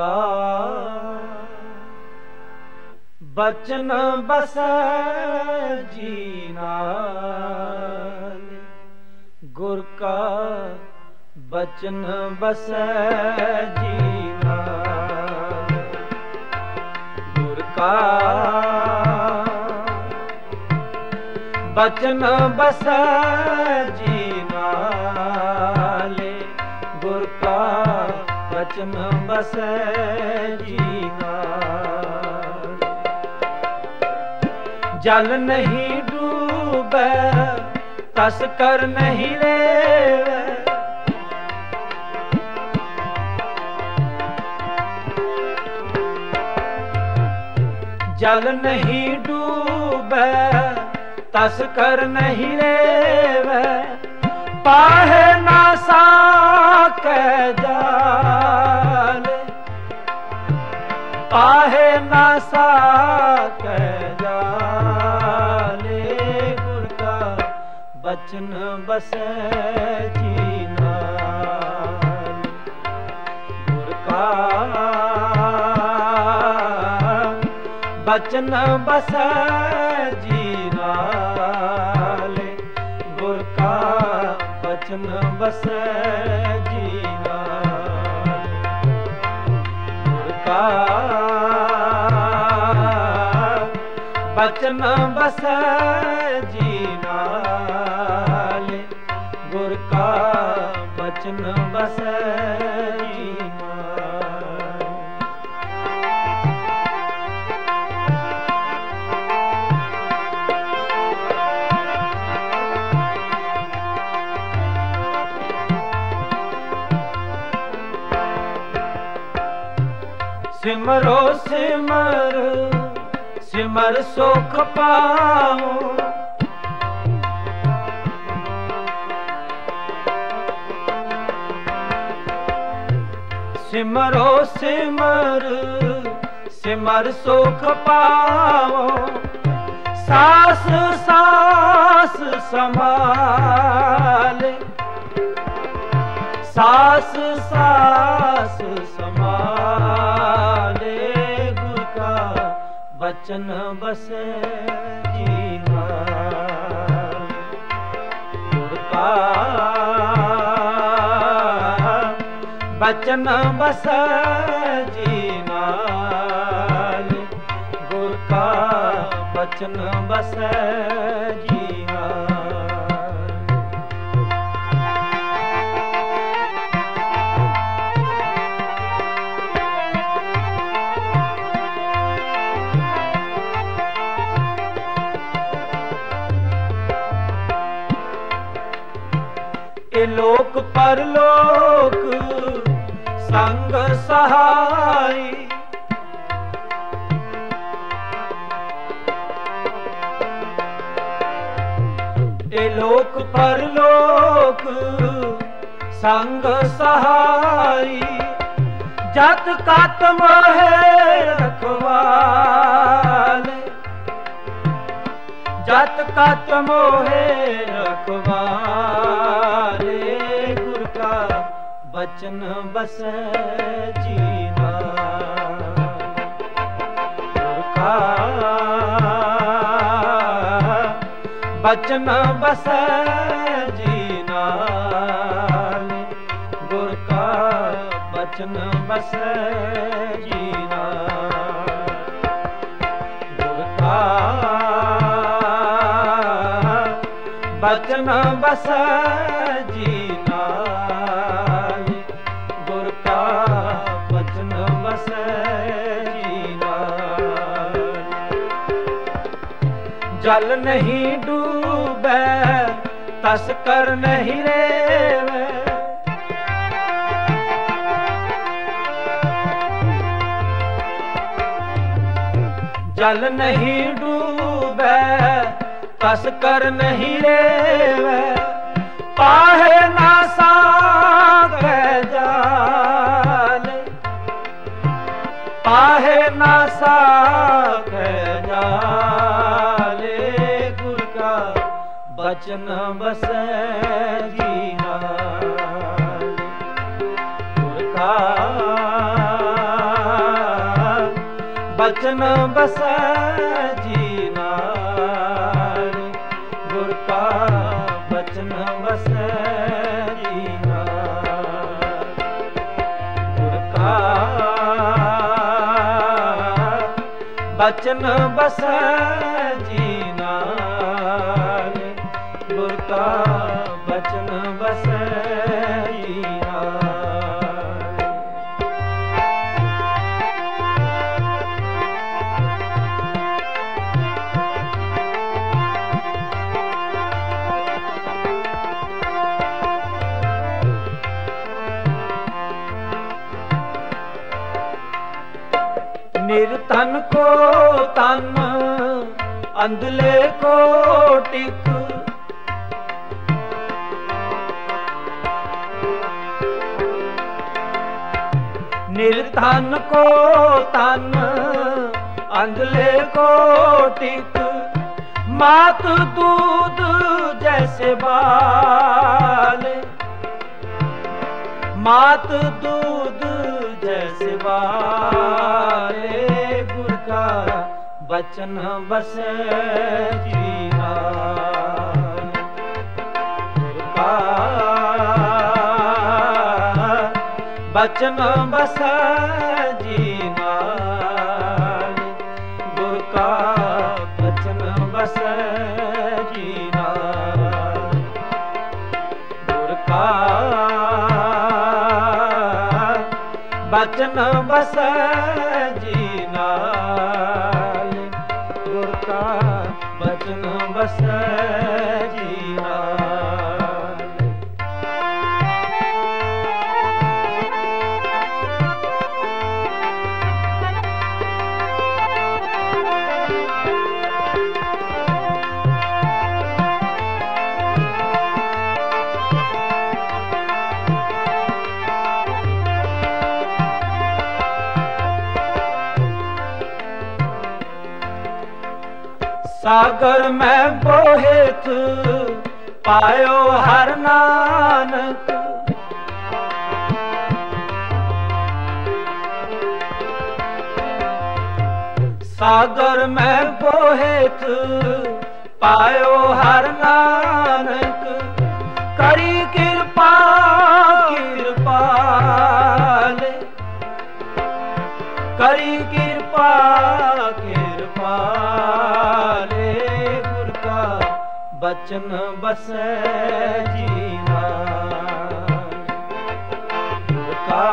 ਕਾ ਬਚਨ ਬਸੈ ਜੀ ਨਾਲ ਗੁਰ ਕਾ ਬਚਨ ਬਸੈ ਜੀ ਨਾਲ ਗੁਰ ਕਾ ਬਚਨ ਬਸੈ ਜੀ ਬਚਨ ਬਸੈ ਜੀ ਜਲ ਨਹੀਂ ਡੂਬੈ, ਤਸ ਕਰ ਨਹੀਂ ਰੇਵੈ। ਜਲ ਨਹੀਂ ਡੂਬੈ, ਤਸ ਕਰ ਨਹੀਂ ਰੇਵੈ। ਪਾਹੇ ਨਾ ਸਾਕੈ ਜਾਲ ਪਾਹੇ ਨਾ ਸਾਕੈ ਜਾਲੇ ਗੁਰ ਕਾ ਬਚਨ ਬਸੈ ਜੀ ਨਾਲ ਗੁਰ ਕਾ ਬਚਨ ਬਸੈ ਜੀ ਨਾਲ ਗੁਰ ਕਾ ਬਚਨ ਬਸੈ ਬਚਨ ਬਸ ਜੀ ਨਾਲ ਗੁਰ ਕਾ ਬਚਨ ਬਸੈ ਜੀ ਸਿਮਰੋ ਸਿਮਰ ਸਿਮਰ ਸੁਖ ਪਾਉ ਸਿਮਰੋ ਸਿਮਰ ਸਿਮਰ ਸੁਖ ਪਾਉ ਸਾਸ ਸਾਸ ਸਮਾਲੇ ਸਾਸ ਸਾਸ ਸਮਾਲੇ ਗੁਰ ਕਾ ਬਚਨ ਬਸੈ ਜੀ ਨਾਲ ਗੁਰ ਕਾ ਬਚਨ ਬਸੈ ਜੀ ਨਾਲ ਗੁਰ ਕਾ ਬਚਨ ਬਸੈ ਜੀ ਇਹ ਲੋਕ ਪਰਲੋਕ ਸੰਗ ਸਹਾਈ। ਇਹ ਲੋਕ ਪਰਲੋਕ ਸੰਗ ਸਹਾਈ। ਜਤ ਕਤ ਮੋਹਿ ਰਖਵਾਲੇ ਜਤ ਕਤ ਮੋਹਿ ਰਖਵਾਲੇ ਗੁਰ ਕਾ ਬਚਨ ਬਸੈ ਜੀ ਨਾਲ ਗੁਰ ਕਾ ਬਚਨ ਬਸੈ ਜੀ ਨਾਲ ਗੁਰ ਕਾ ਬਚਨ ਬਸੈ ਜੀ ਬਚਨ ਬਸੈ ਜੀ ਨਾਲ। ਗੁਰ ਕਾ ਬਚਨ ਬਸੈ ਜੀ ਨਾਲ। ਜਲ ਨਹੀਂ ਡੂਬੈ, ਤਸ ਕਰ ਨਹੀਂ ਰੇਵੈ। ਜਲ ਨਹੀਂ ਡੂਬੈ, ਤਸ ਕਰ ਨਹੀਂ ਰੇਵੈ। ਪਾਹੇ ਨਾ ਸਾਗੈ ਜਾਲ ਪਾਹੇ ਨਾ ਸਾਗੈ ਜਾਲੇ ਗੁਰ ਕਾ ਬਚਨ ਬਸੈ ਜੀ ਨਾਲ ਗੁਰ ਕਾ ਬਚਨ ਬਸੈ ਬਚਨ ਬਸੈ ਜੀ। ਅੰਦਲੇ ਕੋਟਿਕ ਨਿਰਧਨ ਕੋ ਤਨ ਅੰਦਲੇ ਕੋਟਿਕ ਮਾਤ ਦੂਦ ਜੈਸੇ ਬਾਲ। ਮਾਤ ਦੂਦ ਜੈਸੇ ਬਾਲ। ਬਚਨ ਬਸੈ ਜੀਆ ਬਚਨ ਬਸੈ ਜੀਨਾ। ਗੁਰ ਕਾ ਬਚਨ ਬਸੈ ਜੀਨਾ। ਗੁਰ ਕਾ ਬਚਨ ਬਸ वचन बस ਸਾਗਰ ਮੈਂ ਬੋਹਿਤ ਪਾਇਓ ਹਰ ਨਾਨਕ। ਸਾਗਰ ਮੈਂ ਬੋਹਿਤ ਪਾਇਓ ਹਰ ਨਾਨਕ। ਕਰੀ ਕਿਰਪਾ ਕਿਰਪਾਲੇ ਕਰੀ ਕਿਰਪਾ ਕਿਰਪਾਲੇ ਬਚਨ ਬਸੈ ਜੀ ਨਾਲ ਗੁਰ ਕਾ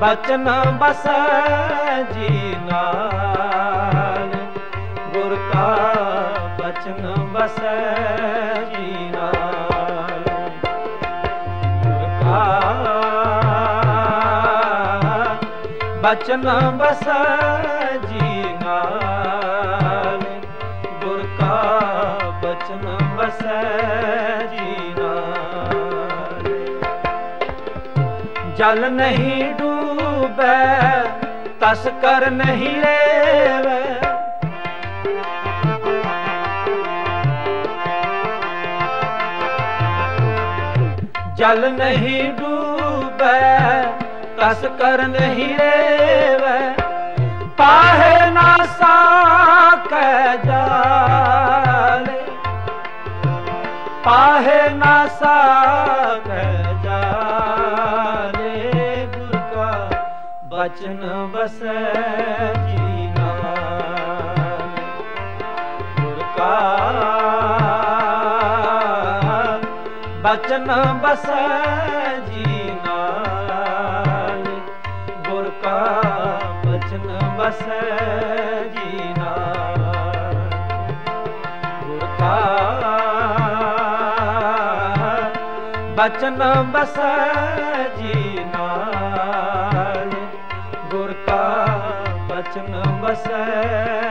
ਬਚਨ ਬਸੈ ਜੀ ਨਾਲ ਗੁਰ ਕਾ ਬਚਨ ਬਸੈ ਜੀ ਨਾਲ ਗੁਰ ਕਾ ਬਚਨ ਬਸੈ ਬਚਨ ਬਸੈ ਜੀ ਜਲ ਨਹੀਂ ਡੂਬੈ, ਤਸ ਕਰ ਨਹੀਂ ਰੇਵੈ। ਜਲ ਨਹੀਂ ਡੂਬੈ, ਤਸ ਕਰ ਨਹੀਂ ਰੇਵੈ। ਪਾਹੇ ਨਾ ਸਾਕੈ ਜਾਲੇ ਪਾਹੇ ਨਾ ਸਾਕੈ ਜਾਲੇ ਗੁਰ ਕਾ ਬਚਨ ਬਸੈ ਜੀ ਨਾਲ ਗੁਰ ਕਾ ਬਚਨ ਬਸੈ ਜੀ ਨਾਲ ਗੁਰ ਕਾ ਬਚਨ ਬਸੈ ਜੀ ਨਾਲ ਗੁਰ ਕਾ ਬਚਨ ਬਸੈ ਜੀ ਨਾਲ ਗੁਰ ਕਾ ਬਚਨ ਬਸੈ